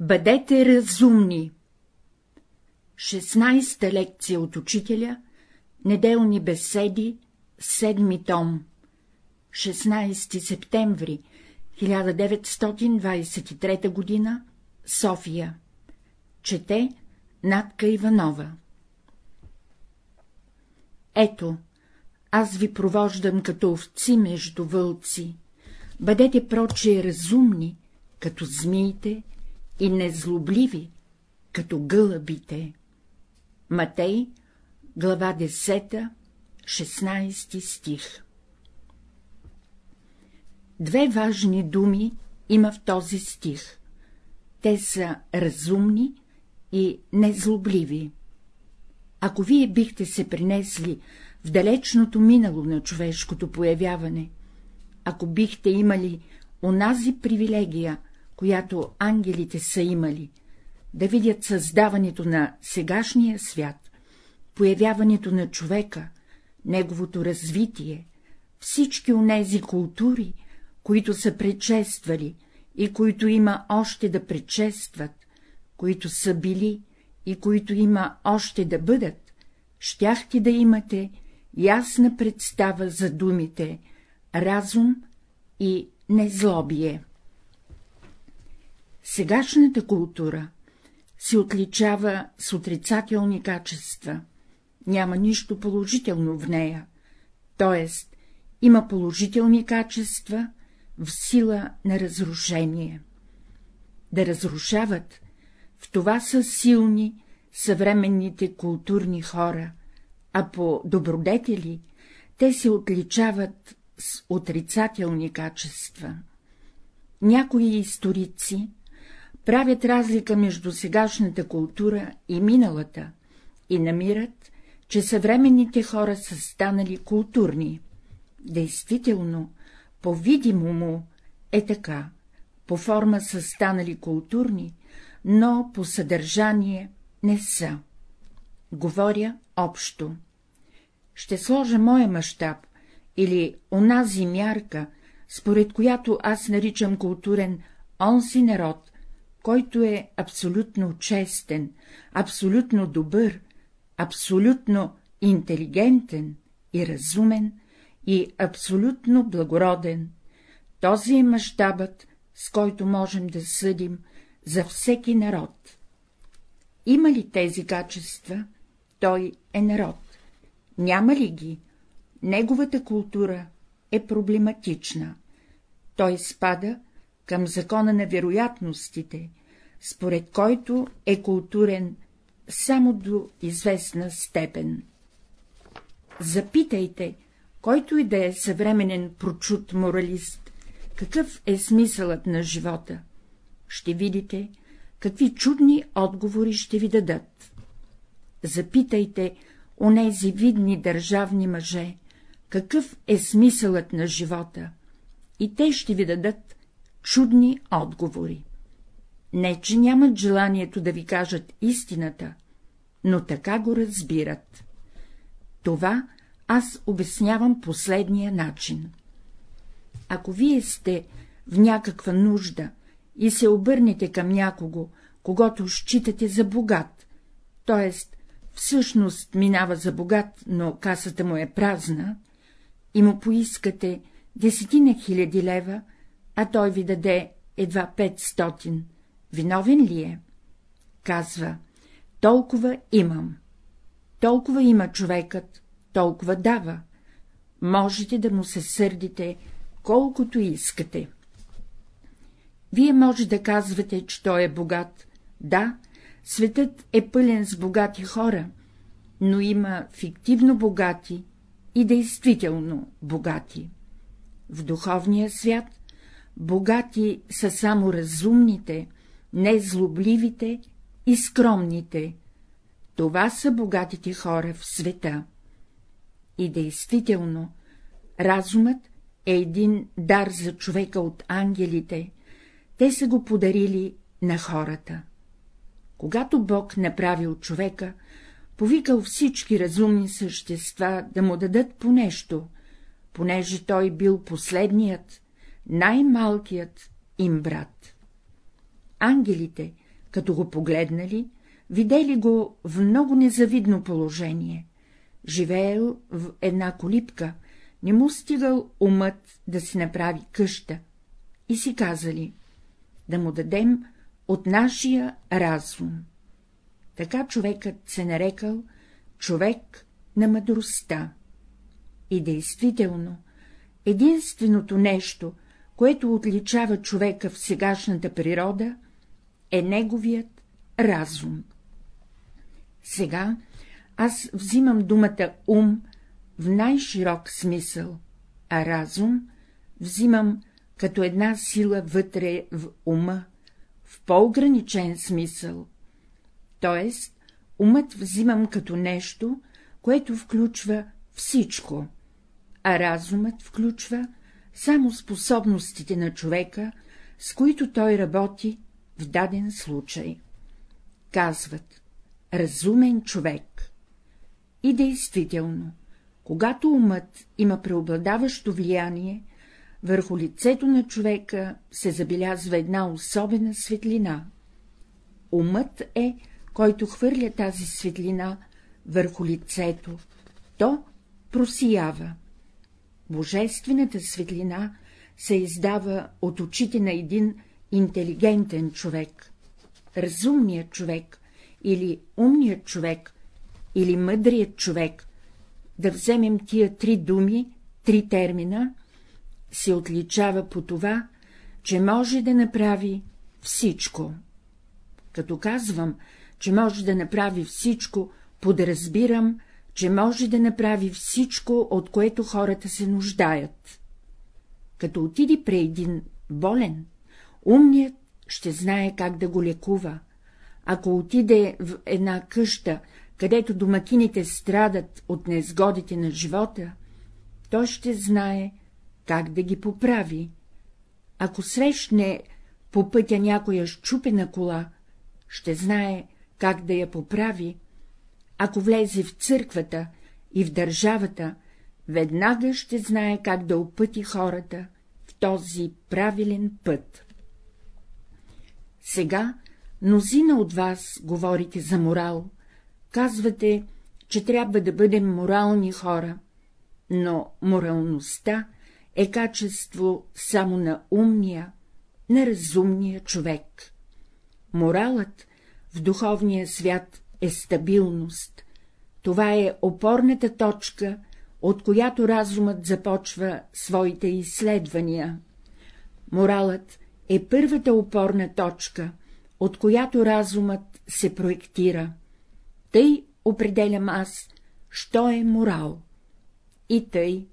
Бъдете разумни! 16-та лекция от учителя, неделни беседи, седми том, 16 септември 1923 г., София. Чете Натка Иванова Ето, аз ви провождам като овци между вълци, бъдете прочие разумни, като змиите, и незлобливи, като гълъбите. Матей, глава 10, 16 стих Две важни думи има в този стих. Те са разумни и незлобливи. Ако вие бихте се принесли в далечното минало на човешкото появяване, ако бихте имали онази привилегия, която ангелите са имали, да видят създаването на сегашния свят, появяването на човека, неговото развитие, всички онези култури, които са предшествали и които има още да предшестват, които са били и които има още да бъдат, щяхте да имате ясна представа за думите разум и незлобие. Сегашната култура се отличава с отрицателни качества, няма нищо положително в нея, т.е. има положителни качества в сила на разрушение. Да разрушават, в това са силни съвременните културни хора, а по добродетели те се отличават с отрицателни качества. Някои историци правят разлика между сегашната култура и миналата и намират, че съвременните хора са станали културни. Действително, по-видимо му е така, по форма са станали културни, но по съдържание не са. Говоря общо. Ще сложа моя мащаб или онази мярка, според която аз наричам културен онзи народ, който е абсолютно честен, абсолютно добър, абсолютно интелигентен и разумен и абсолютно благороден, този е мащабът, с който можем да съдим за всеки народ. Има ли тези качества, той е народ. Няма ли ги, неговата култура е проблематична. Той спада към закона на вероятностите, според който е културен само до известна степен. Запитайте, който и да е съвременен прочут моралист, какъв е смисълът на живота, ще видите, какви чудни отговори ще ви дадат. Запитайте онези видни държавни мъже, какъв е смисълът на живота, и те ще ви дадат чудни отговори. Не, че нямат желанието да ви кажат истината, но така го разбират. Това аз обяснявам последния начин. Ако вие сте в някаква нужда и се обърнете към някого, когато считате за богат, т.е. всъщност минава за богат, но касата му е празна, и му поискате десетина хиляди лева, а той ви даде едва петстотин, виновен ли е? Казва, толкова имам. Толкова има човекът, толкова дава. Можете да му се сърдите, колкото искате. Вие може да казвате, че той е богат. Да, светът е пълен с богати хора, но има фиктивно богати и действително богати. В духовния свят богати са само разумните, незлобливите и скромните. Това са богатите хора в света. И действително, разумът е един дар за човека от ангелите, те са го подарили на хората. Когато Бог направил човека, повикал всички разумни същества да му дадат по нещо, понеже той бил последният, най-малкият им брат. Ангелите Като го погледнали, видели го в много незавидно положение. Живеел в една колипка, не му стигал умът да си направи къща, и си казали — да му дадем от нашия разум. Така човекът се нарекал човек на мъдростта. И действително, единственото нещо, което отличава човека в сегашната природа, е неговият разум. Сега аз взимам думата ум в най-широк смисъл, а разум взимам като една сила вътре в ума, в по-ограничен смисъл, т.е. умът взимам като нещо, което включва всичко, а разумът включва само способностите на човека, с които той работи в даден случай. Казват — разумен човек. И действително, когато умът има преобладаващо влияние, върху лицето на човека се забелязва една особена светлина. Умът е, който хвърля тази светлина върху лицето, то просиява. Божествената светлина се издава от очите на един интелигентен човек. Разумният човек или умният човек или мъдрият човек, да вземем тия три думи, три термина, се отличава по това, че може да направи всичко. Като казвам, че може да направи всичко, подразбирам, че може да направи всичко, от което хората се нуждаят. Като отиди при един болен, умният ще знае как да го лекува. Ако отиде в една къща, където домакините страдат от незгодите на живота, той ще знае как да ги поправи. Ако срещне по пътя някоя щупена кола, ще знае как да я поправи. Ако влезе в църквата и в държавата, веднага ще знае как да опъти хората в този правилен път. Сега мнозина от вас говорите за морал, казвате, че трябва да бъдем морални хора, но моралността е качество само на умния, на разумния човек. Моралът в духовния свят е стабилност. Това е опорната точка, от която разумът започва своите изследвания. Моралът е първата опорна точка, от която разумът се проектира. Тъй определям аз, що е морал. И тъй,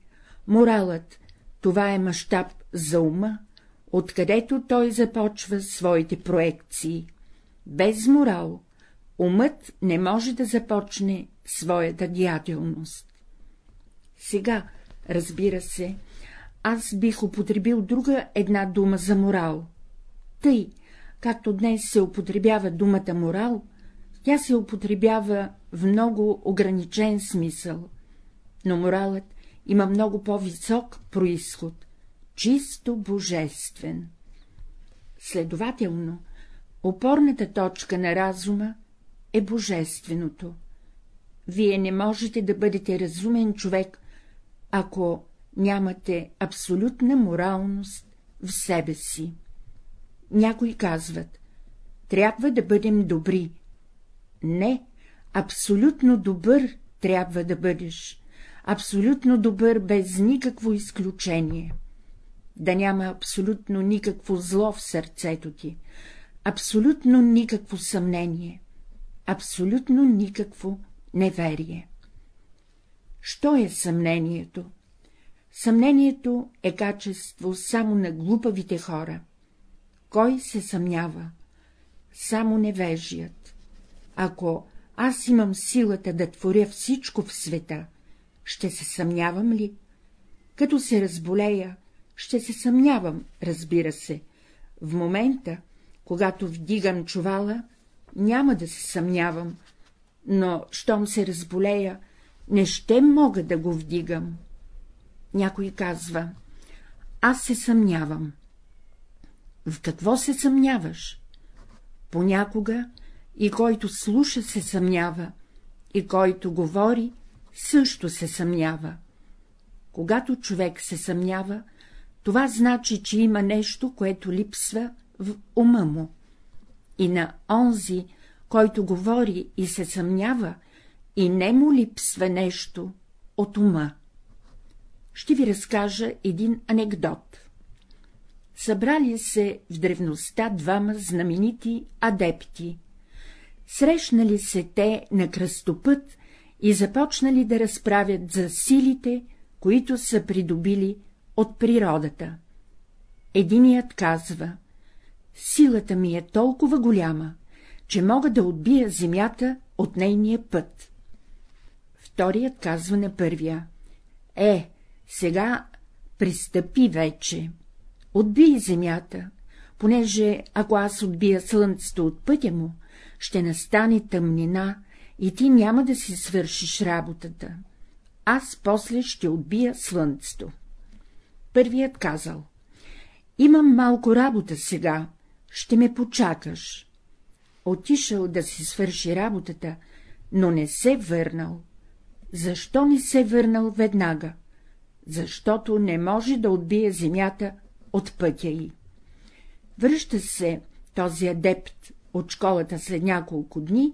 моралът това е мащаб за ума, откъдето той започва своите проекции. Без морал умът не може да започне своята деятелност. Сега, разбира се, аз бих употребил друга една дума за морал. Тъй, както днес се употребява думата морал, тя се употребява в много ограничен смисъл, но моралът има много по-висок происход, чисто божествен. Следователно, опорната точка на разума е божественото. Вие не можете да бъдете разумен човек, ако нямате абсолютна моралност в себе си. Някои казват, трябва да бъдем добри. Не, абсолютно добър трябва да бъдеш, абсолютно добър без никакво изключение. Да няма абсолютно никакво зло в сърцето ти, абсолютно никакво съмнение, абсолютно никакво неверие. Що е съмнението? Съмнението е качество само на глупавите хора. Кой се съмнява? Само невежият. Ако аз имам силата да творя всичко в света, ще се съмнявам ли? Като се разболея, ще се съмнявам, разбира се. В момента, когато вдигам чувала, няма да се съмнявам, но, щом се разболея, не ще мога да го вдигам. Някой казва, аз се съмнявам. В какво се съмняваш? Понякога и който слуша се съмнява, и който говори също се съмнява. Когато човек се съмнява, това значи, че има нещо, което липсва в ума му. И на онзи, който говори и се съмнява, и не му липсва нещо от ума. Ще ви разкажа един анекдот. Събрали се в древността двама знаменити адепти. Срещнали се те на кръстопът и започнали да разправят за силите, които са придобили от природата. Единият казва — силата ми е толкова голяма, че мога да отбия земята от нейния път. Вторият казва на първия — е, сега пристъпи вече, отбий земята, понеже ако аз отбия слънцето от пътя му, ще настане тъмнина и ти няма да си свършиш работата. Аз после ще отбия слънцето. Първият казал — имам малко работа сега, ще ме почакаш. Отишъл да си свърши работата, но не се върнал. Защо не се върнал веднага? Защото не може да отбие земята от пътя й. Връща се този адепт от школата след няколко дни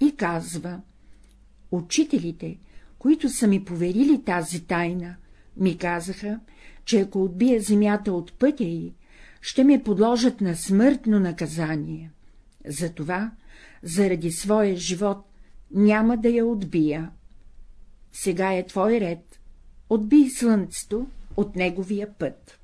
и казва — учителите, които са ми поверили тази тайна, ми казаха, че ако отбия земята от пътя й, ще ме подложат на смъртно наказание. Затова, заради своя живот, няма да я отбия. Сега е твой ред. Отбий слънцето от неговия път.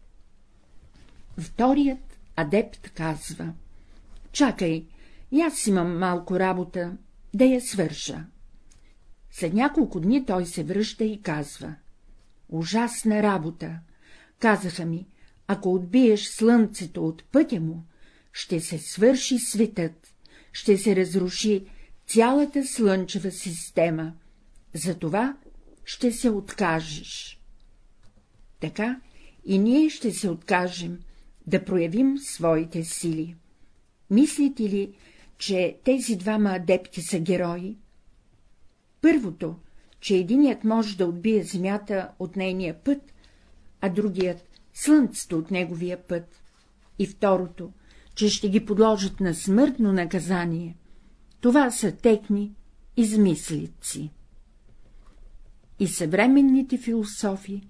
Вторият адепт казва — чакай, и аз имам малко работа, да я свърша. След няколко дни той се връща и казва — ужасна работа. Казаха ми, ако отбиеш слънцето от пътя му, ще се свърши светът, ще се разруши цялата слънчева система, затова ще се откажеш. Така и ние ще се откажем да проявим своите сили. Мислите ли, че тези двама адепти са герои? Първото, че единият може да отбие земята от нейния път, а другият — слънцето от неговия път, и второто, че ще ги подложат на смъртно наказание, това са техни измислици. И съвременните философи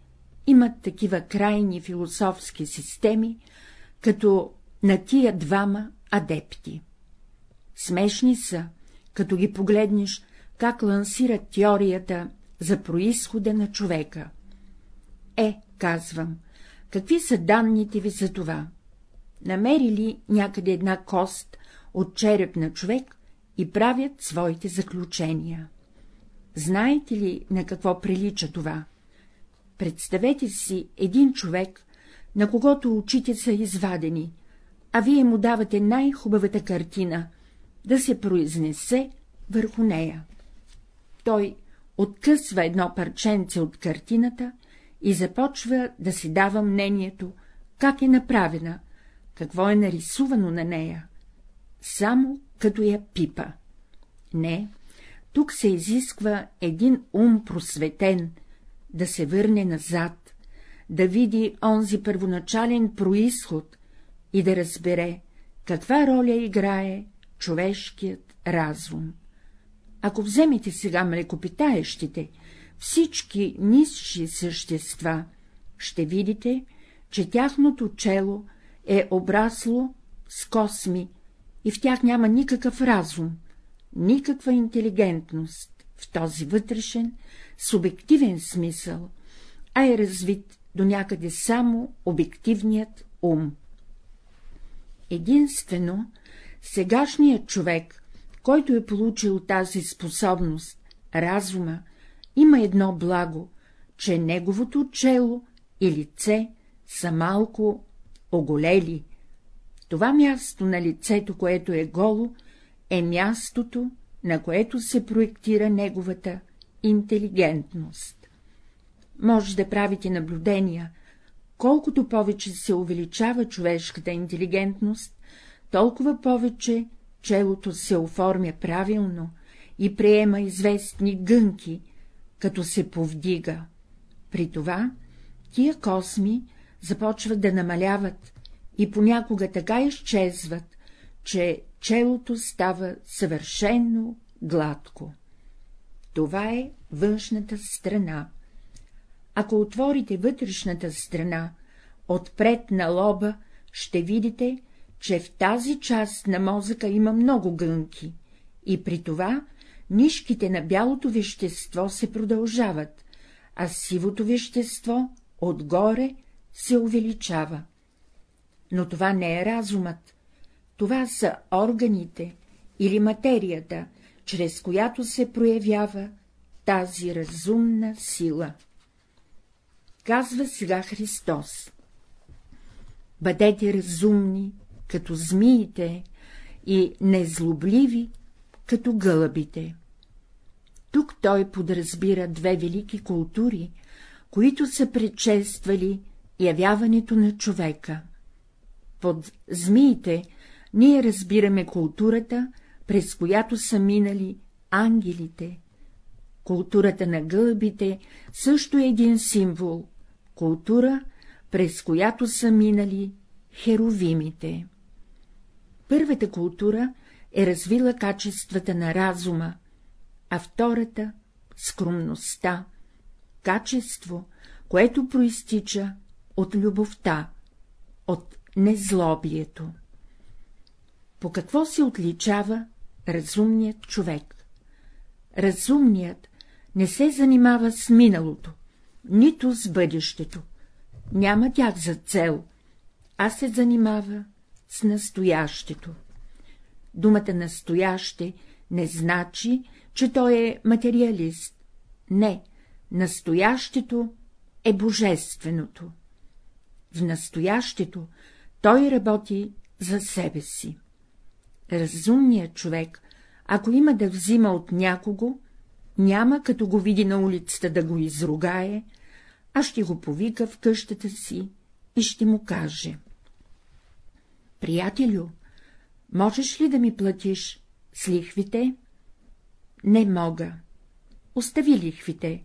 имат такива крайни философски системи, като на тия двама адепти. Смешни са, като ги погледнеш, как лансират теорията за происхода на човека. Е, казвам, какви са данните ви за това? Намерили някъде една кост от череп на човек и правят своите заключения. Знаете ли на какво прилича това? Представете си един човек, на когото очите са извадени, а вие му давате най-хубавата картина, да се произнесе върху нея. Той откъсва едно парченце от картината и започва да си дава мнението, как е направена, какво е нарисувано на нея, само като я пипа. Не, тук се изисква един ум просветен, да се върне назад, да види онзи първоначален происход и да разбере, каква роля играе човешкият разум. Ако вземете сега млекопитаещите, всички нисши същества, ще видите, че тяхното чело е обрасло с косми и в тях няма никакъв разум, никаква интелигентност в този вътрешен, субективен смисъл, а е развит до някъде само обективният ум. Единствено, сегашният човек, който е получил тази способност, разума, има едно благо, че неговото чело и лице са малко оголели. Това място на лицето, което е голо, е мястото, на което се проектира неговата интелигентност. Може да правите наблюдения, колкото повече се увеличава човешката интелигентност, толкова повече челото се оформя правилно и приема известни гънки, като се повдига. При това тия косми започват да намаляват и понякога така изчезват, че челото става съвършенно гладко. Това е външната страна. Ако отворите вътрешната страна, отпред на лоба, ще видите, че в тази част на мозъка има много гънки, и при това нишките на бялото вещество се продължават, а сивото вещество отгоре се увеличава. Но това не е разумът, това са органите или материята, чрез която се проявява тази разумна сила. Казва сега Христос. Бъдете разумни, като змиите, и незлобливи, като гълъбите. Тук той подразбира две велики култури, които са предшествали явяването на човека. Под змиите ние разбираме културата, през която са минали ангелите. Културата на гълбите също е един символ — култура, през която са минали херовимите. Първата култура е развила качествата на разума, а втората — скромността, качество, което проистича от любовта, от незлоблието. По какво се отличава разумният човек? Разумният не се занимава с миналото, нито с бъдещето, няма тях за цел, а се занимава с настоящето. Думата настояще не значи, че той е материалист. Не, настоящето е божественото. В настоящето той работи за себе си. Разумният човек, ако има да взима от някого, няма като го види на улицата да го изругае, а ще го повика в къщата си и ще му каже. Приятелю, можеш ли да ми платиш с лихвите? Не мога. Остави лихвите.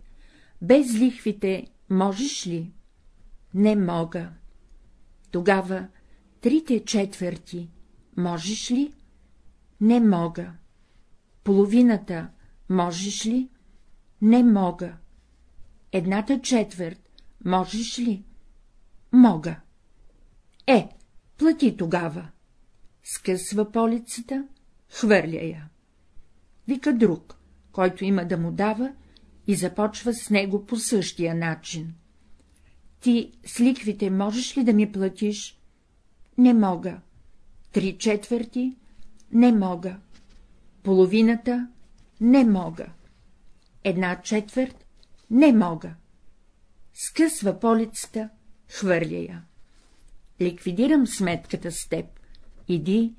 Без лихвите можеш ли? Не мога. Тогава трите четвърти можеш ли? Не мога. Половината можеш ли? Не мога. Едната четвърт можеш ли? Мога. Е, плати тогава. Скъсва полицата, хвърля я. Вика друг, който има да му дава, и започва с него по същия начин. Ти с ликвите можеш ли да ми платиш? Не мога. Три четвърти? Не мога. Половината? Не мога. Една четвърт? Не мога. Скъсва полицата, хвърля я. Ликвидирам сметката с теб. Иди,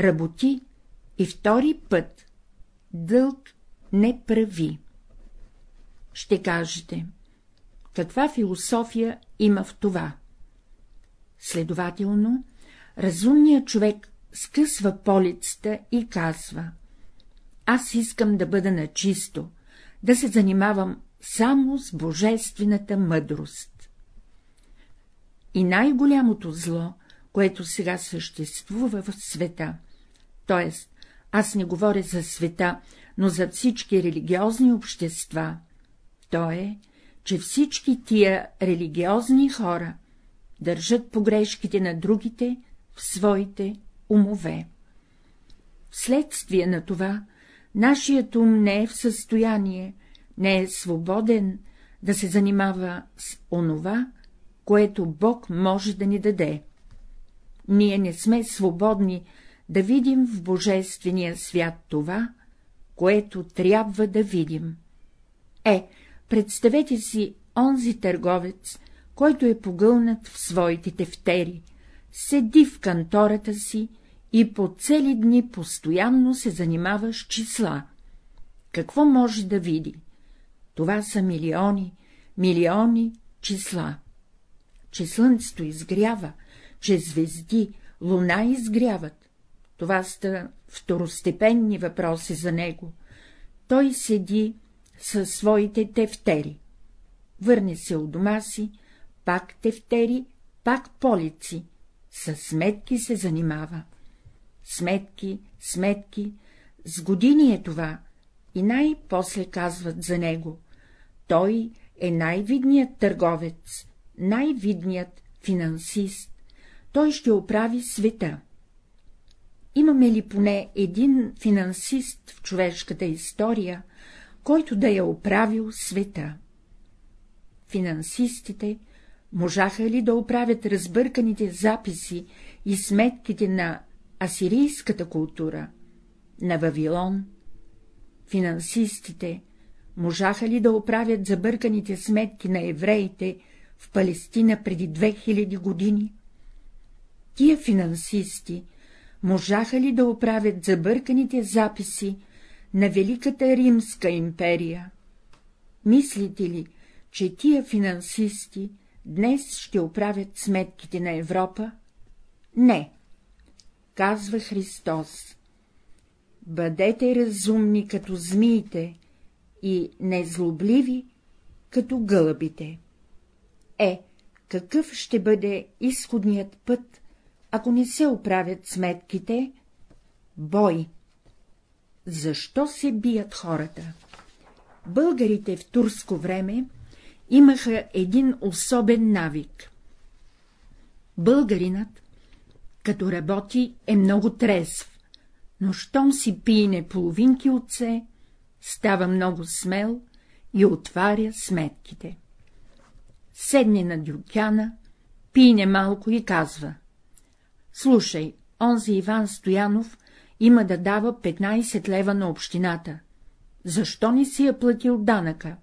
работи и втори път. Дълг не прави. Ще кажете, каква философия има в това? Следователно, разумният човек скъсва полицата и казва — аз искам да бъда начисто, да се занимавам само с божествената мъдрост. И най-голямото зло, което сега съществува в света, т.е. аз не говоря за света, но за всички религиозни общества, то е, че всички тия религиозни хора държат погрешките на другите в своите умове. Вследствие на това, нашият ум не е в състояние, не е свободен да се занимава с онова, което Бог може да ни даде. Ние не сме свободни да видим в Божествения свят това, което трябва да видим. Е, представете си онзи търговец, който е погълнат в своите тефтери, седи в кантората си и по цели дни постоянно се занимава с числа. Какво може да види? Това са милиони, милиони числа. Че слънцето изгрява, че звезди, луна изгряват, Това са второстепенни въпроси за него. Той седи със своите тефтери. Върне се у дома си, пак тефтери, пак полици, с сметки се занимава. Сметки, сметки, с години е това, и най-после казват за него. Той е най-видният търговец, най-видният финансист. Той ще оправи света. Имаме ли поне един финансист в човешката история, който да е оправил света? Финансистите можаха ли да оправят разбърканите записи и сметките на асирийската култура, на Вавилон? Финансистите можаха ли да оправят забърканите сметки на евреите в Палестина преди 2000 години? Тия финансисти можаха ли да оправят забърканите записи на Великата Римска империя? Мислите ли, че тия финансисти днес ще оправят сметките на Европа? Не, казва Христос. Бъдете разумни като змиите и незлобливи като гълъбите. Е, какъв ще бъде изходният път, ако не се оправят сметките? Бой. Защо се бият хората? Българите в турско време имаха един особен навик. Българинът, като работи, е много трезв, но щом си пине половинки отце, става много смел и отваря сметките. Седне на дюкяна, пине малко и казва — Слушай, онзи Иван Стоянов има да дава 15 лева на общината. Защо не си я платил данъка?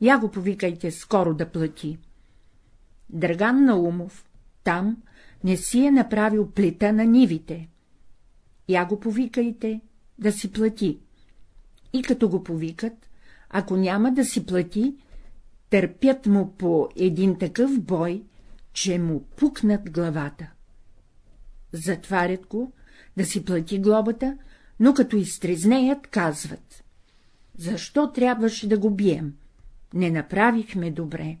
Я го повикайте скоро да плати. Драган Наумов, там не си е направил плита на нивите. Я го повикайте да си плати. И като го повикат, ако няма да си плати, търпят му по един такъв бой, че му пукнат главата. Затварят го, да си плати глобата, но като изтрезнеят, казват. Защо трябваше да го бием? Не направихме добре.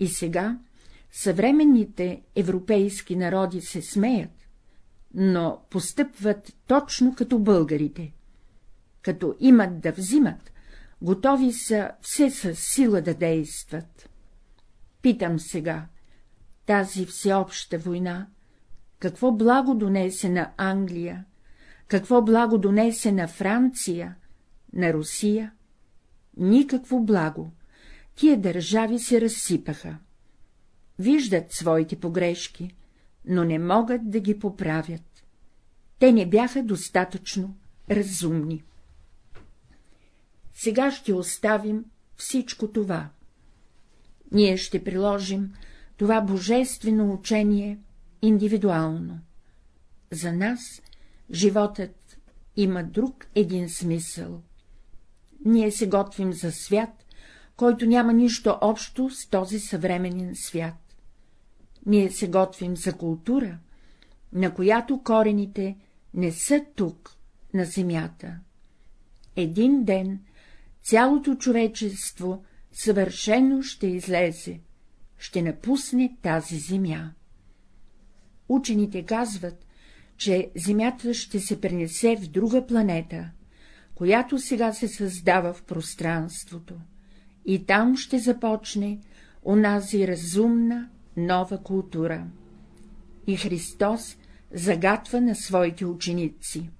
И сега съвременните европейски народи се смеят, но постъпват точно като българите. Като имат да взимат, готови са все с сила да действат. Питам сега, тази всеобща война, какво благо донесе на Англия, какво благо донесе на Франция, на Русия? Никакво благо. Тия държави се разсипаха. Виждат своите погрешки, но не могат да ги поправят. Те не бяха достатъчно разумни. Сега ще оставим всичко това. Ние ще приложим това божествено учение индивидуално. За нас животът има друг един смисъл. Ние се готвим за свят, който няма нищо общо с този съвременен свят. Ние се готвим за култура, на която корените не са тук, на земята. Един ден цялото човечество съвършено ще излезе, ще напусне тази земя. Учените казват, че Земята ще се пренесе в друга планета, която сега се създава в пространството, и там ще започне онази разумна нова култура. И Христос загатва на своите ученици.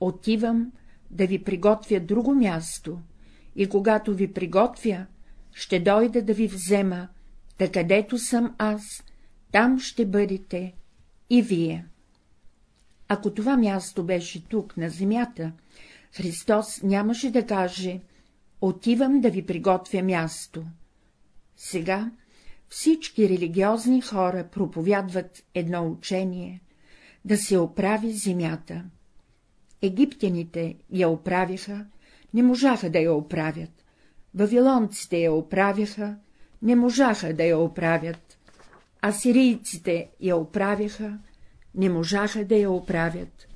Отивам да ви приготвя друго място, и когато ви приготвя, ще дойда да ви взема, та където съм аз, там ще бъдете и вие. Ако това място беше тук, на земята, Христос нямаше да каже — отивам да ви приготвя място. Сега всички религиозни хора проповядват едно учение — да се оправи земята. Египтяните я оправиха, не можаха да я оправят, вавилонците я оправяха, не можаха да я оправят, асирийците я оправяха, не можаха да я оправят.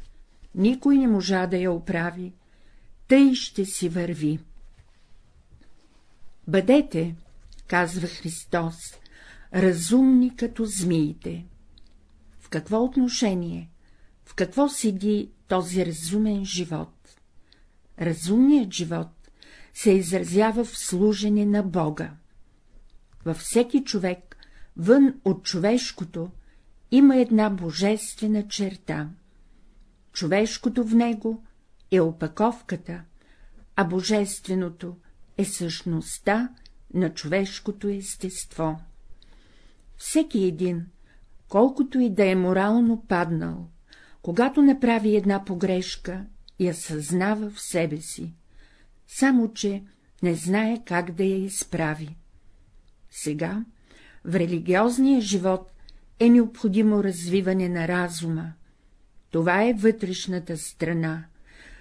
Никой не можа да я оправи, тъй ще си върви. Бъдете, казва Христос, разумни като змиите. В какво отношение, в какво седи този разумен живот? Разумният живот се изразява в служене на Бога. Във всеки човек, вън от човешкото, има една божествена черта. Човешкото в него е опаковката, а божественото е същността на човешкото естество. Всеки един, колкото и да е морално паднал, когато направи една погрешка, я съзнава в себе си, само че не знае как да я изправи. Сега, в религиозния живот е необходимо развиване на разума. Това е вътрешната страна.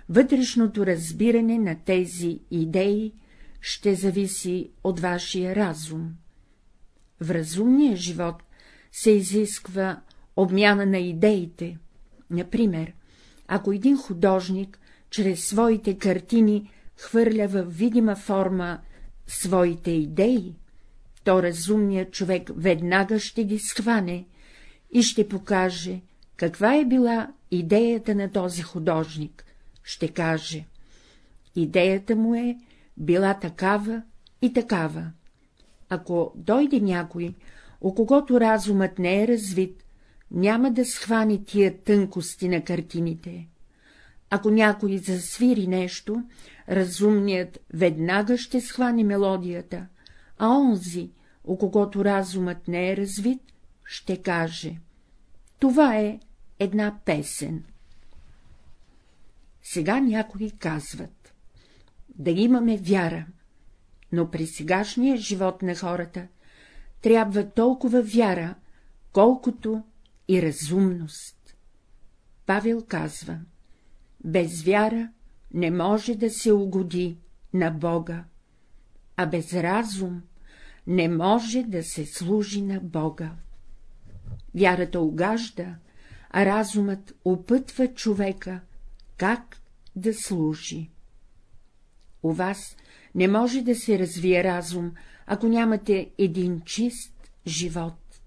Вътрешното разбиране на тези идеи ще зависи от вашия разум. В разумния живот се изисква обмяна на идеите. Например, ако един художник чрез своите картини хвърля във видима форма своите идеи, то разумният човек веднага ще ги схване и ще покаже, каква е била идеята на този художник. Ще каже, идеята му е била такава и такава. Ако дойде някой, у когото разумът не е развит, няма да схване тия тънкости на картините. Ако някой засвири нещо, разумният веднага ще схване мелодията, а онзи, у когото разумът не е развит, ще каже — това е една песен. Сега някои казват — да имаме вяра, но при сегашния живот на хората трябва толкова вяра, колкото и разумност. Павел казва — без вяра не може да се угоди на Бога, а без разум не може да се служи на Бога. Вярата угажда, а разумът опътва човека, как да служи. У вас не може да се развие разум, ако нямате един чист живот.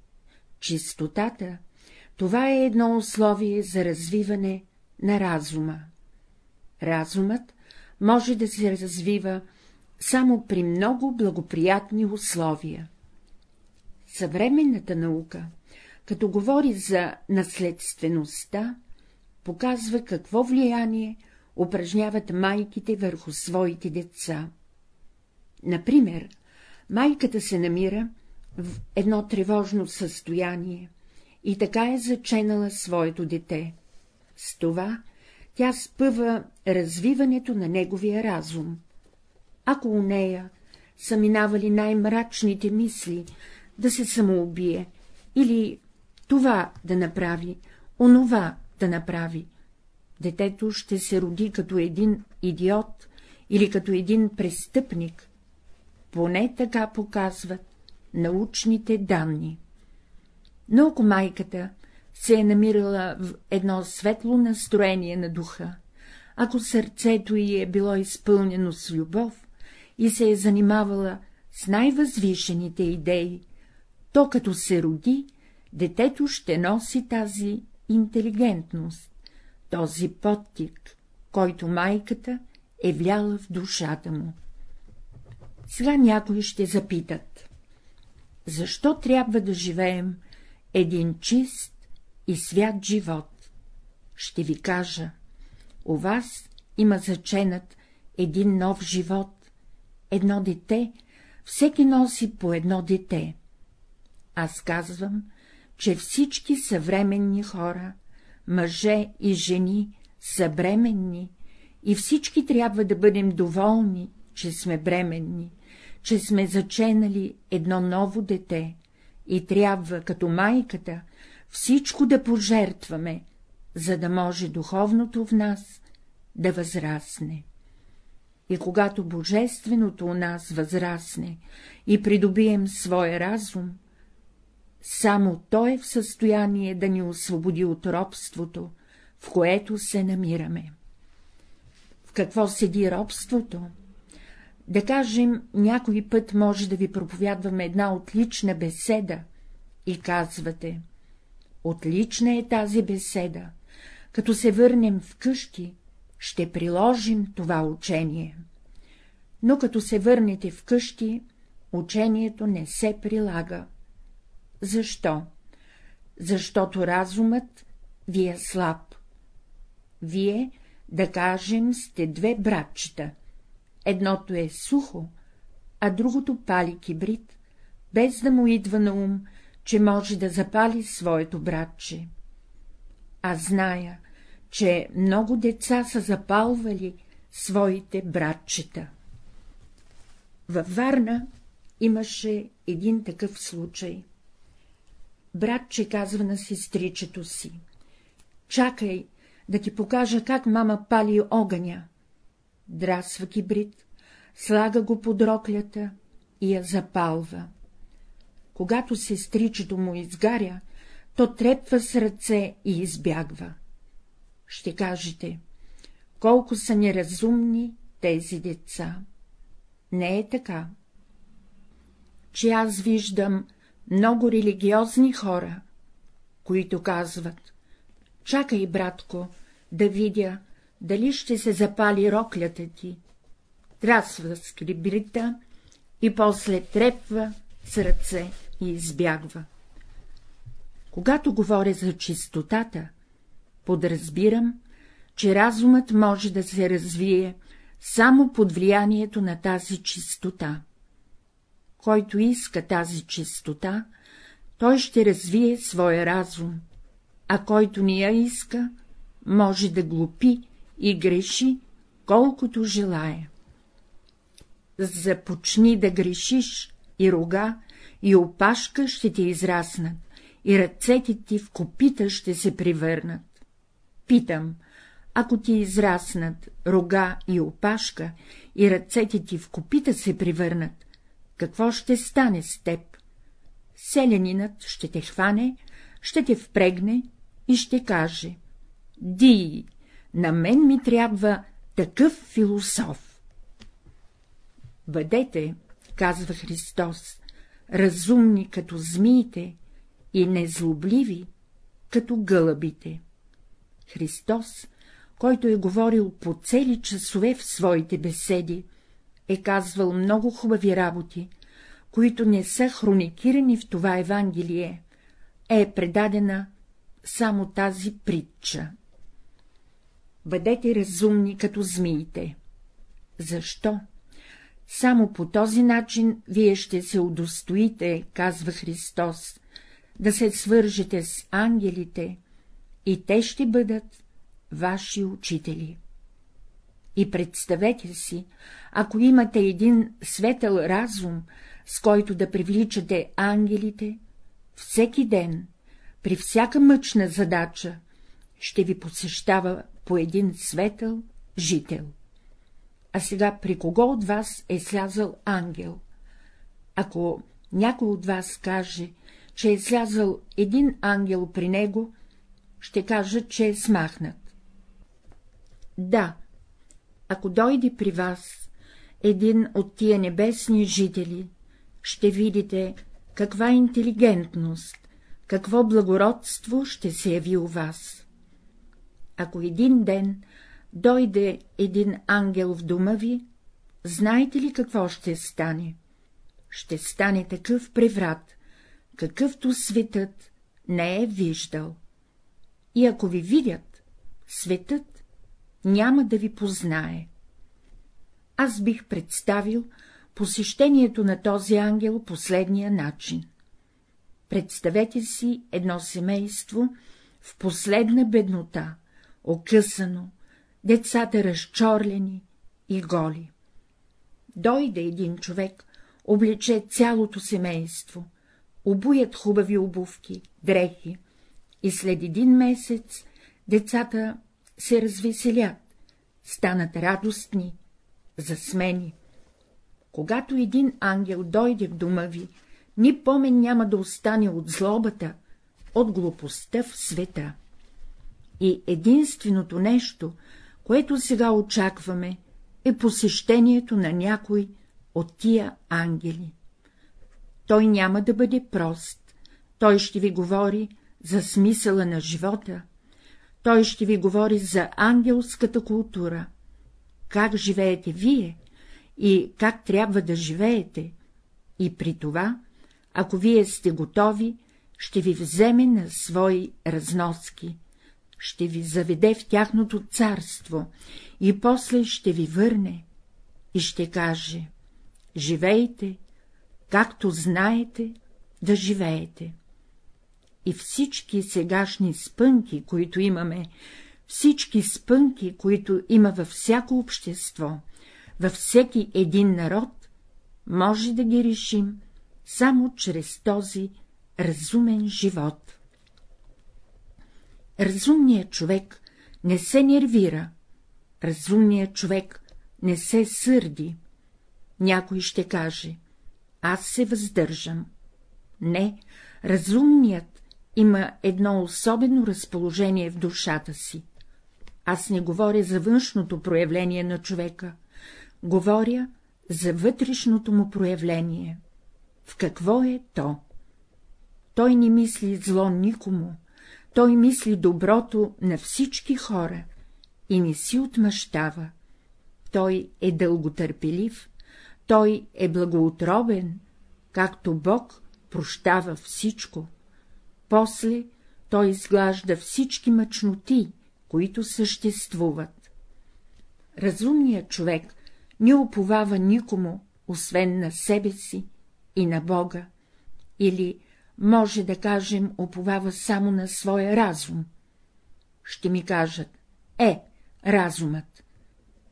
Чистотата — това е едно условие за развиване на разума. Разумът може да се развива само при много благоприятни условия. Съвременната наука, като говори за наследствеността, показва какво влияние упражняват майките върху своите деца. Например, майката се намира в едно тревожно състояние и така е заченала своето дете. С това тя спъва развиването на неговия разум. Ако у нея са минавали най-мрачните мисли да се самоубие или това да направи, онова да направи, детето ще се роди като един идиот или като един престъпник. Поне така показват научните данни. Но ако майката се е намирала в едно светло настроение на духа, ако сърцето й е било изпълнено с любов и се е занимавала с най-възвишените идеи, то като се роди, детето ще носи тази интелигентност, този подтик, който майката е вляла в душата му. Сега някои ще запитат, защо трябва да живеем един чист и свят живот? Ще ви кажа, у вас има заченат един нов живот, едно дете, всеки носи по едно дете. Аз казвам, че всички съвременни хора, мъже и жени, са бременни и всички трябва да бъдем доволни, че сме бременни, че сме заченали едно ново дете и трябва, като майката, всичко да пожертваме, за да може духовното в нас да възрасне. И когато божественото у нас възрасне и придобием своя разум, само той е в състояние да ни освободи от робството, в което се намираме. В какво седи робството? Да кажем, някой път може да ви проповядваме една отлична беседа и казвате — отлична е тази беседа, като се върнем вкъщи, ще приложим това учение. Но като се върнете вкъщи, учението не се прилага. Защо? Защото разумът ви е слаб. Вие, да кажем, сте две братчета. Едното е сухо, а другото пали кибрид, без да му идва на ум, че може да запали своето братче. А зная, че много деца са запалвали своите братчета. Във Варна имаше един такъв случай. Братче казва на сестричето си — чакай, да ти покажа как мама пали огъня. Драсва кибрид, слага го под роклята и я запалва. Когато сестричето му изгаря, то трепва с ръце и избягва. Ще кажете, колко са неразумни тези деца. Не е така. Че аз виждам много религиозни хора, които казват — чакай, братко, да видя, дали ще се запали роклята ти. Трасва скрибрита и после трепва с ръце и избягва. Когато говоря за чистотата, подразбирам, че разумът може да се развие само под влиянието на тази чистота. Който иска тази чистота, той ще развие своя разум, а който ни я иска, може да глупи и греши, колкото желая. Започни да грешиш, и рога, и опашка ще ти израснат, и ръцете ти в копита ще се превърнат. Питам, ако ти израснат рога и опашка, и ръцете ти в копита се превърнат, какво ще стане с теб? Селянинът ще те хване, ще те впрегне и ще каже — Ди, на мен ми трябва такъв философ. Бъдете, казва Христос, разумни като змиите и незлобливи като гълъбите. Христос, който е говорил по цели часове в своите беседи, е казвал много хубави работи, които не са хроникирани в това Евангелие, е предадена само тази притча. Бъдете разумни като змиите. Защо? Само по този начин вие ще се удостоите, казва Христос, да се свържете с ангелите, и те ще бъдат ваши учители. И представете си, ако имате един светъл разум, с който да привличате ангелите, всеки ден, при всяка мъчна задача, ще ви посещава по един светъл жител. А сега при кого от вас е слязал ангел? Ако някой от вас каже, че е слязал един ангел при него, ще кажа, че е смахнат. Да, ако дойде при вас един от тия небесни жители, ще видите каква интелигентност, какво благородство ще се яви у вас. Ако един ден дойде един ангел в дома ви, знаете ли какво ще стане? Ще стане такъв преврат, какъвто светът не е виждал. И ако ви видят, светът няма да ви познае. Аз бих представил посещението на този ангел последния начин. Представете си едно семейство в последна беднота, окъсано, децата разчорлени и голи. Дойде един човек, облече цялото семейство, обуят хубави обувки, дрехи, и след един месец децата се развеселят, станат радостни, засмени. Когато един ангел дойде в дома ви, ни помен няма да остане от злобата, от глупостта в света. И единственото нещо, което сега очакваме, е посещението на някой от тия ангели. Той няма да бъде прост, той ще ви говори за смисъла на живота, той ще ви говори за ангелската култура, как живеете вие и как трябва да живеете, и при това, ако вие сте готови, ще ви вземе на свои разноски, ще ви заведе в тяхното царство и после ще ви върне и ще каже — живейте, както знаете да живеете. И всички сегашни спънки, които имаме, всички спънки, които има във всяко общество, във всеки един народ, може да ги решим само чрез този разумен живот. Разумният човек не се нервира, разумният човек не се сърди. Някой ще каже, аз се въздържам. Не, разумният има едно особено разположение в душата си. Аз не говоря за външното проявление на човека, говоря за вътрешното му проявление. В какво е то? Той не мисли зло никому, той мисли доброто на всички хора и не си отмъщава. Той е дълготърпелив, той е благоутробен, както Бог прощава всичко. После той изглажда всички мъчноти, които съществуват. Разумният човек не уповава никому, освен на себе си и на Бога, или, може да кажем, уповава само на своя разум. Ще ми кажат, е, разумът.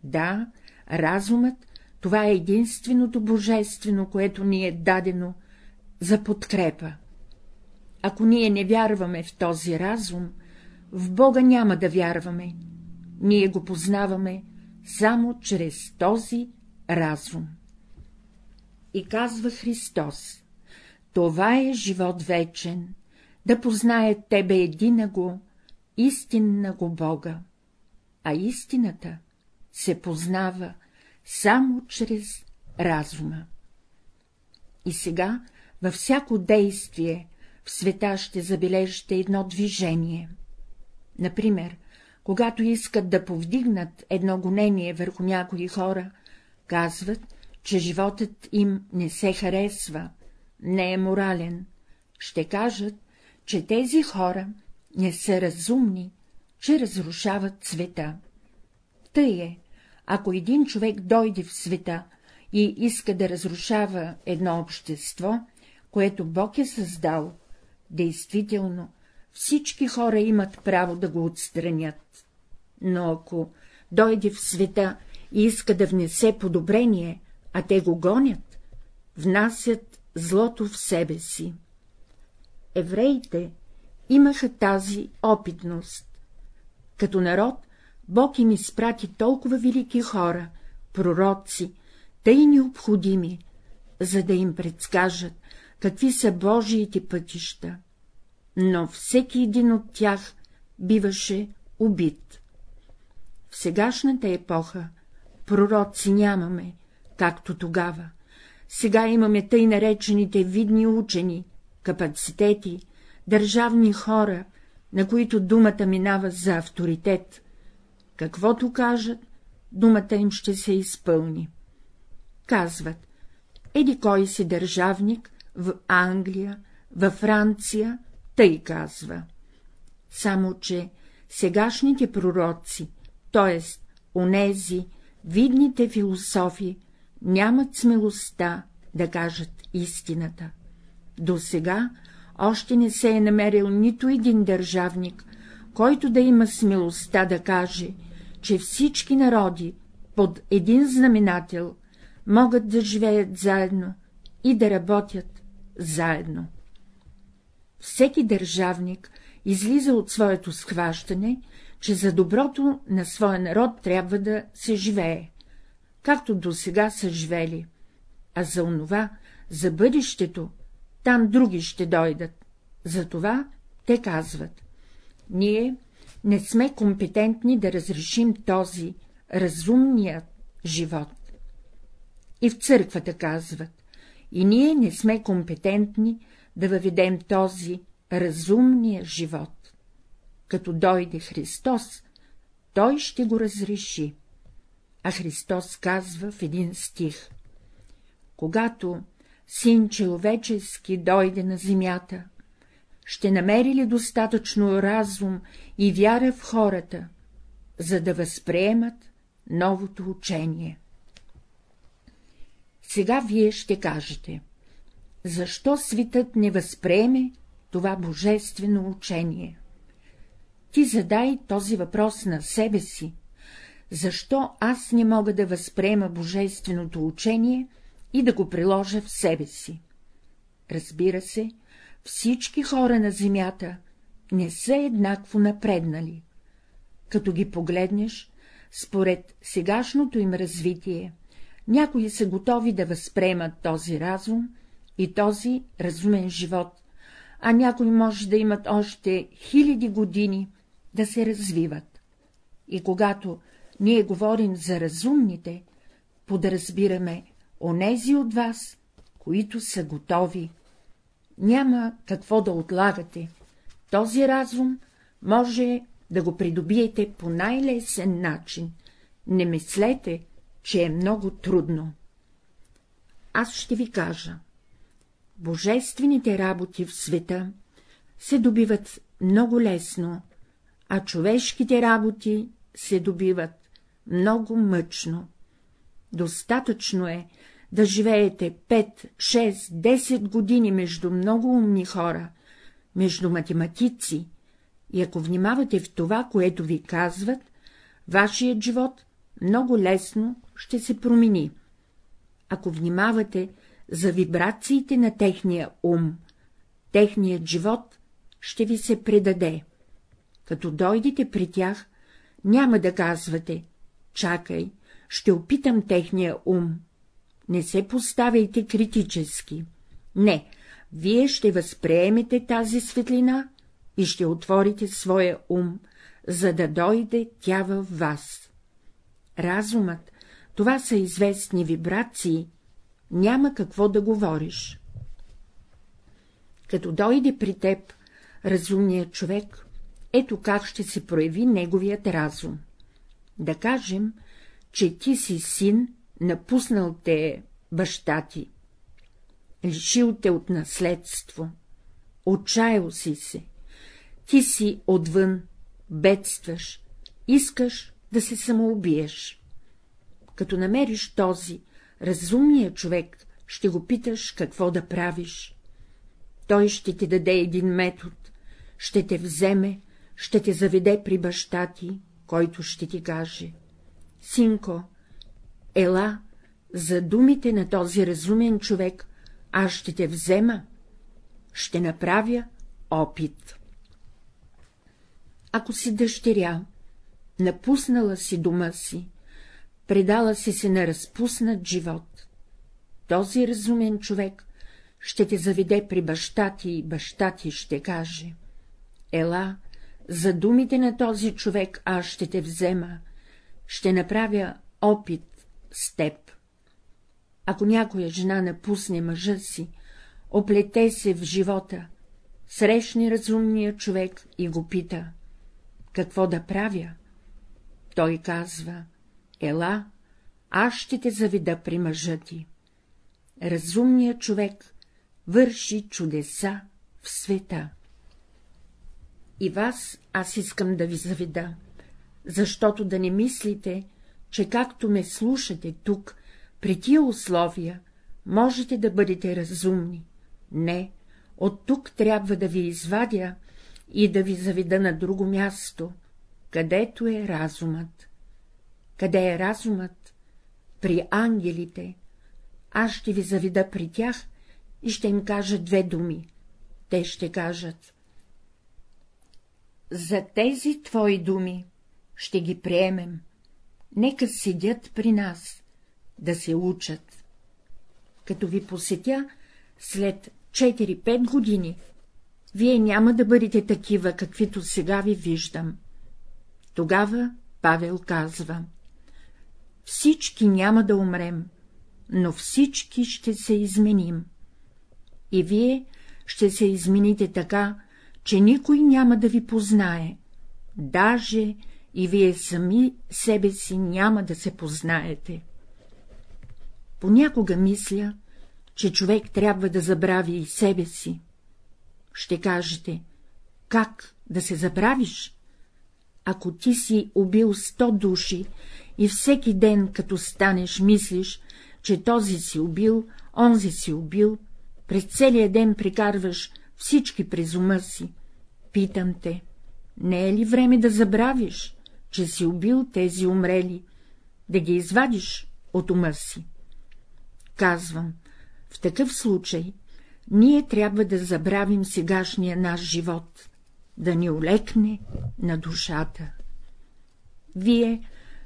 Да, разумът, това е единственото божествено, което ни е дадено за подкрепа. Ако ние не вярваме в този разум, в Бога няма да вярваме, ние го познаваме само чрез този разум. И казва Христос, това е живот вечен, да познае Тебе единаго, истинна го Бога, а истината се познава само чрез разума. И сега във всяко действие в света ще забележите едно движение. Например, когато искат да повдигнат едно гонение върху някои хора, казват, че животът им не се харесва, не е морален. Ще кажат, че тези хора не са разумни, че разрушават света. Тъй е, ако един човек дойде в света и иска да разрушава едно общество, което Бог е създал, действително всички хора имат право да го отстранят. Но ако дойде в света и иска да внесе подобрение, а те го гонят, внасят злото в себе си. Евреите имаха тази опитност. Като народ Бог им изпрати толкова велики хора, пророци, тъй необходими, за да им предскажат, какви са Божиите пътища, но всеки един от тях биваше убит. В сегашната епоха пророци нямаме, както тогава. Сега имаме тъй наречените видни учени, капацитети, държавни хора, на които думата минава за авторитет. Каквото кажат, думата им ще се изпълни. Казват, еди кой си държавник в Англия, във Франция, тъй казва. Само, че сегашните пророци, т.е. онези, видните философи, нямат смелостта да кажат истината. До сега още не се е намерил нито един държавник, който да има смелостта да каже, че всички народи под един знаменател могат да живеят заедно и да работят заедно. Всеки държавник излиза от своето схващане, че за доброто на своя народ трябва да се живее, както до сега са живели, а за онова, за бъдещето, там други ще дойдат. Затова те казват — ние не сме компетентни да разрешим този разумният живот. И в църквата казват — и ние не сме компетентни да въведем този разумния живот. Като дойде Христос, той ще го разреши. А Христос казва в един стих — когато син човечески дойде на земята, ще намери ли достатъчно разум и вяра в хората, за да възприемат новото учение? Сега вие ще кажете, защо светът не възприеме това божествено учение? Ти задай този въпрос на себе си, защо аз не мога да възприема божественото учение и да го приложа в себе си? Разбира се, всички хора на земята не са еднакво напреднали. Като ги погледнеш, според сегашното им развитие, някои са готови да възприемат този разум и този разумен живот, а някои може да имат още хиляди години да се развиват. И когато ние говорим за разумните, подразбираме онези от вас, които са готови. Няма какво да отлагате. Този разум може да го придобиете по най-лесен начин. Не мислете, че е много трудно. Аз ще ви кажа. Божествените работи в света се добиват много лесно, а човешките работи се добиват много мъчно. Достатъчно е да живеете 5, 6, 10 години между много умни хора, между математици, и ако внимавате в това, което ви казват, вашият живот много лесно ще се промени. Ако внимавате за вибрациите на техния ум, техният живот ще ви се предаде. Като дойдете при тях, няма да казвате — чакай, ще опитам техния ум. Не се поставяйте критически. Не, вие ще възприемете тази светлина и ще отворите своя ум, за да дойде тя във вас. Разумът, това са известни вибрации, няма какво да говориш. Като дойде при теб разумният човек, ето как ще се прояви неговият разум. Да кажем, че ти си син, напуснал те баща ти, лишил те от наследство, отчаял си се, ти си отвън, бедстваш, искаш да се самоубиеш. Като намериш този разумния човек, ще го питаш какво да правиш. Той ще ти даде един метод, ще те вземе, ще те заведе при баща ти, който ще ти каже — Синко, ела, за думите на този разумен човек аз ще те взема, ще направя опит. Ако си дъщеря, напуснала си дома си, предала си се на разпуснат живот, този разумен човек ще те заведе при баща ти и баща ти ще каже — ела, за думите на този човек аз ще те взема, ще направя опит с теб. Ако някоя жена напусне мъжа си, оплете се в живота, срещне разумния човек и го пита — какво да правя? Той казва — ела, аз ще те заведа при мъжа ти. Разумният човек върши чудеса в света. И вас аз искам да ви заведа, защото да не мислите, че както ме слушате тук, при тия условия, можете да бъдете разумни. Не, от тук трябва да ви извадя и да ви заведа на друго място, където е разумът. Къде е разумът? При ангелите. Аз ще ви заведа при тях и ще им кажа две думи. Те ще кажат. За тези твои думи ще ги приемем. Нека седят при нас, да се учат. Като ви посетя след 4-5 години, вие няма да бъдете такива, каквито сега ви виждам. Тогава Павел казва — всички няма да умрем, но всички ще се изменим. И вие ще се измените така, че никой няма да ви познае, даже и вие сами себе си няма да се познаете. Понякога мисля, че човек трябва да забрави и себе си. Ще кажете, как да се забравиш? Ако ти си убил сто души и всеки ден, като станеш, мислиш, че този си убил, онзи си убил, през целия ден прикарваш всички през ума си, питам те, не е ли време да забравиш, че си убил тези умрели, да ги извадиш от ума си? Казвам, в такъв случай ние трябва да забравим сегашния наш живот, да ни олекне на душата. Вие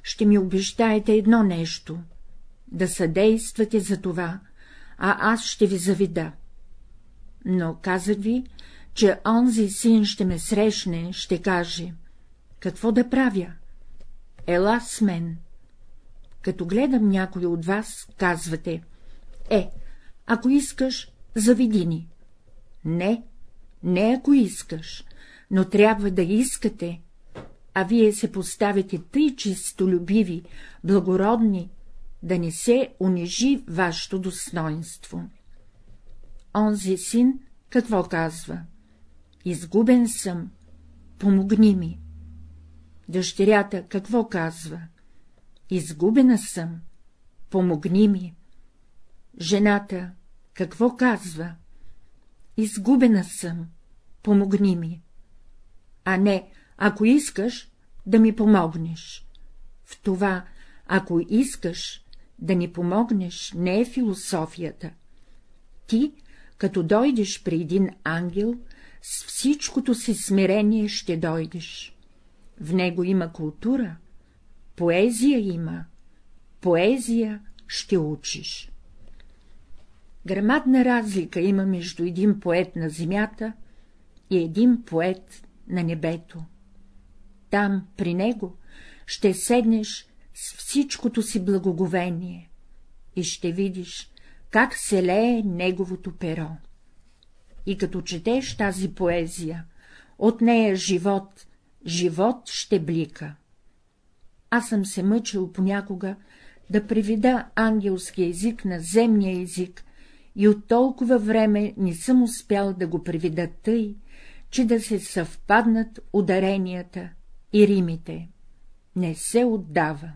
ще ми обещаете едно нещо — да съдействате за това, а аз ще ви завида. Но казах ви, че онзи син ще ме срещне, ще каже — какво да правя? Ела с мен. Като гледам някой от вас, казвате — е, ако искаш, заведи ни. Не, не ако искаш, но трябва да искате, а вие се поставяте тъй чистолюбиви, благородни, да не се унижи вашето достоинство. Онзи син какво казва? Изгубен съм, помогни ми. Дъщерята какво казва? Изгубена съм, помогни ми. Жената какво казва? Изгубена съм, помогни ми. А не, ако искаш, да ми помогнеш. В това, ако искаш да ни помогнеш, не е философията. Ти, като дойдеш при един ангел, с всичкото си смирение ще дойдеш. В него има култура, поезия има, поезия ще учиш. Грамадна разлика има между един поет на земята и един поет на небето. Там, при него, ще седнеш с всичкото си благоговение и ще видиш, как се лее неговото перо. И като четеш тази поезия, от нея живот, живот ще блика. Аз съм се мъчил понякога да приведа ангелски език на земния език и от толкова време не съм успял да го приведа тъй, че да се съвпаднат ударенията и римите. Не се отдава.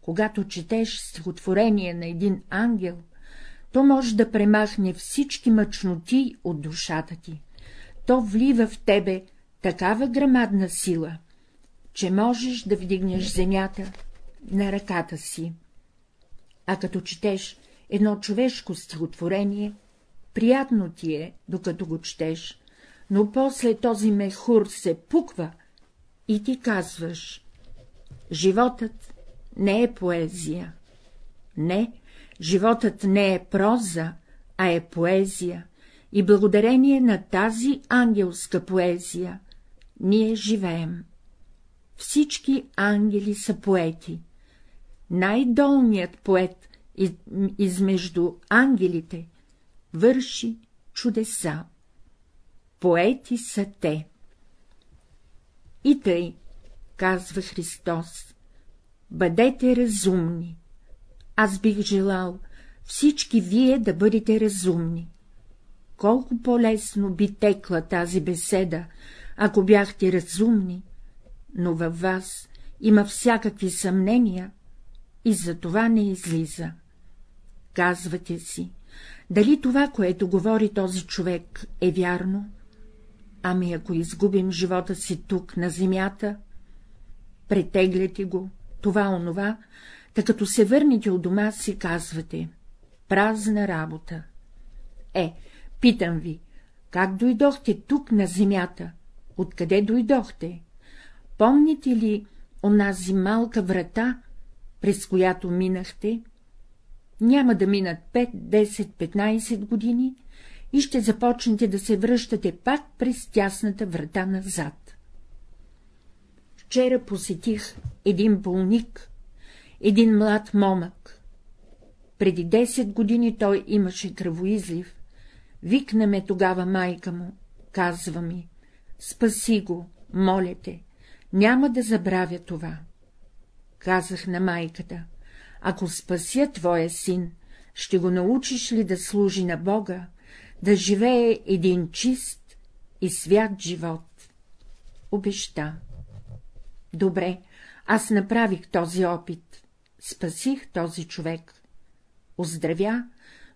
Когато четеш стихотворение на един ангел, то може да премахне всички мъчноти от душата ти. То влива в тебе такава грамадна сила, че можеш да вдигнеш земята на ръката си. А като четеш едно човешко стихотворение, приятно ти е, докато го четеш, но после този мехур се пуква и ти казваш — животът не е поезия. Не, животът не е проза, а е поезия, и благодарение на тази ангелска поезия ние живеем. Всички ангели са поети. Най-долният поет измежду ангелите върши чудеса. Поети са те. И тъй, казва Христос, бъдете разумни. Аз бих желал всички вие да бъдете разумни. Колко по-лесно би текла тази беседа, ако бяхте разумни, но във вас има всякакви съмнения и за това не излиза. Казвате си, дали това, което говори този човек, е вярно? Ами ако изгубим живота си тук, на земята, претегляте го, това онова, та като се върнете от дома си, казвате — празна работа. Е, питам ви, как дойдохте тук на земята? Откъде дойдохте? Помните ли онази малка врата, през която минахте? Няма да минат 5, 10, 15 години и ще започнете да се връщате пак през тясната врата назад. Вчера посетих един болник, един млад момък. Преди 10 години той имаше кръвоизлив. Викна ме тогава майка му, казва ми, спаси го, моля те, няма да забравя това. Казах на майката, ако спася твоя син, ще го научиш ли да служи на Бога, да живее един чист и свят живот? Обеща. Добре, аз направих този опит, спасих този човек. Оздравя,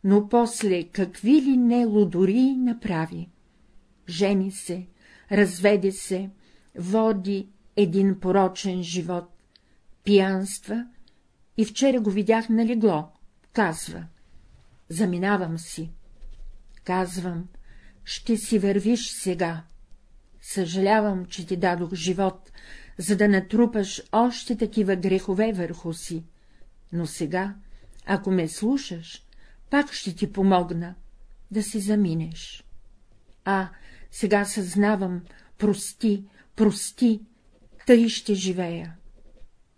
но после какви ли не лудори направи. Жени се, разведе се, води един порочен живот, пиянства и вчера го видях на легло, казва. Заминавам си. Казвам, ще си вървиш сега. Съжалявам, че ти дадох живот, за да натрупаш още такива грехове върху си, но сега, ако ме слушаш, пак ще ти помогна да си заминеш. А, сега съзнавам, прости, прости, тъй ще живея.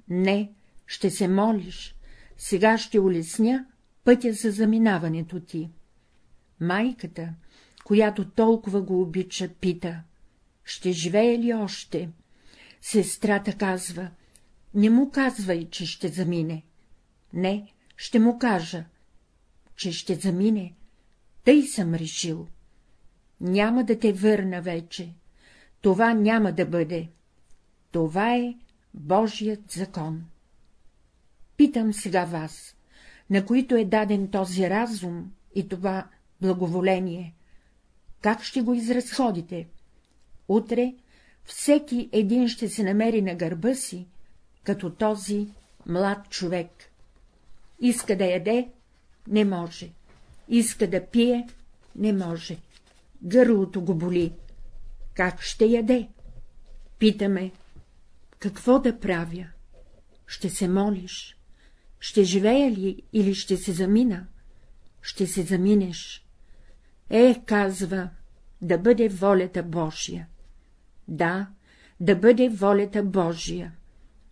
Не, ще се молиш, сега ще улесня пътя за заминаването ти. Майката, която толкова го обича, пита, ще живее ли още? Сестрата казва, не му казвай, че ще замине. Не, ще му кажа, че ще замине. Тъй съм решил. Няма да те върна вече. Това няма да бъде. Това е Божият закон. Питам сега вас, на които е даден този разум и това благоволение, как ще го изразходите? Утре всеки един ще се намери на гърба си, като този млад човек. Иска да яде — не може. Иска да пие — не може. Гърлото го боли. Как ще яде? Питаме, какво да правя? Ще се молиш? Ще живея ли или ще се замина? Ще се заминеш. Е, казва, да бъде волята Божия. Да, да бъде волята Божия.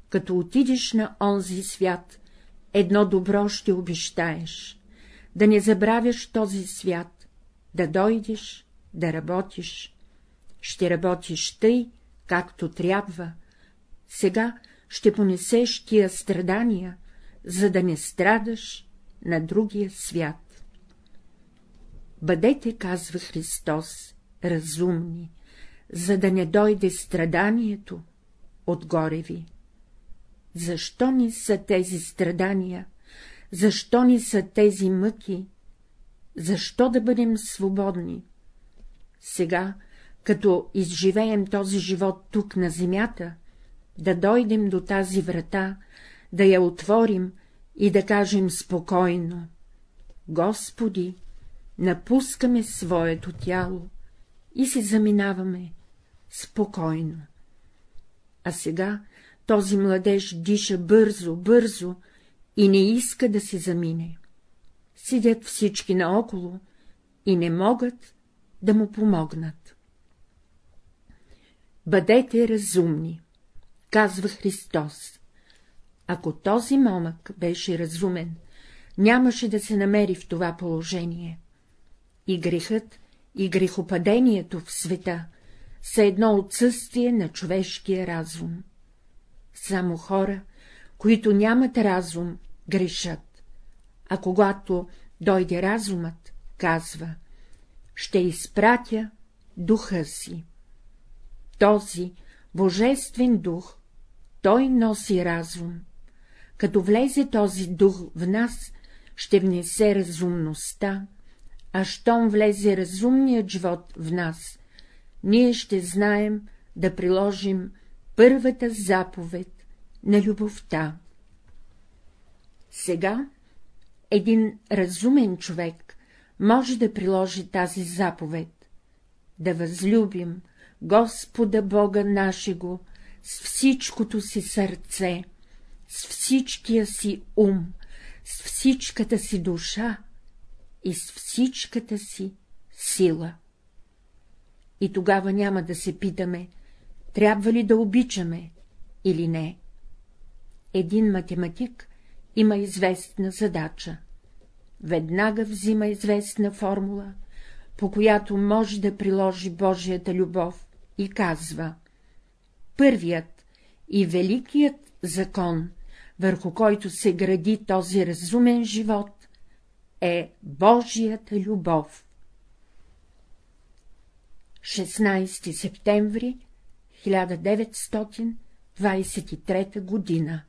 Като отидеш на онзи свят, едно добро ще обещаеш. Да не забравяш този свят, да дойдеш, да работиш. Ще работиш тъй, както трябва. Сега ще понесеш тия страдания, за да не страдаш на другия свят. Бъдете, казва Христос, разумни, за да не дойде страданието отгоре ви. Защо ни са тези страдания? Защо ни са тези мъки? Защо да бъдем свободни? Сега, като изживеем този живот тук на земята, да дойдем до тази врата, да я отворим и да кажем спокойно — Господи, напускаме своето тяло и се заминаваме спокойно. А сега този младеж диша бързо, бързо и не иска да се замине. Сидят всички наоколо и не могат да му помогнат. Бъдете разумни, казва Христос. Ако този момък беше разумен, нямаше да се намери в това положение. И грехът, и грехопадението в света са едно отсъствие на човешкия разум. Само хора, които нямат разум, грешат, а когато дойде разумът, казва — ще изпратя духа си. Този божествен дух, той носи разум. Като влезе този дух в нас, ще внесе разумността, а щом влезе разумният живот в нас, ние ще знаем да приложим първата заповед на любовта. Сега един разумен човек може да приложи тази заповед — да възлюбим Господа Бога нашего с всичкото си сърце, с всичкия си ум, с всичката си душа и с всичката си сила. И тогава няма да се питаме, трябва ли да обичаме или не. Един математик има известна задача. Веднага взима известна формула, по която може да приложи Божията любов и казва — първият и великият закон, върху който се гради този разумен живот, е Божията любов. 16 септември 1923 година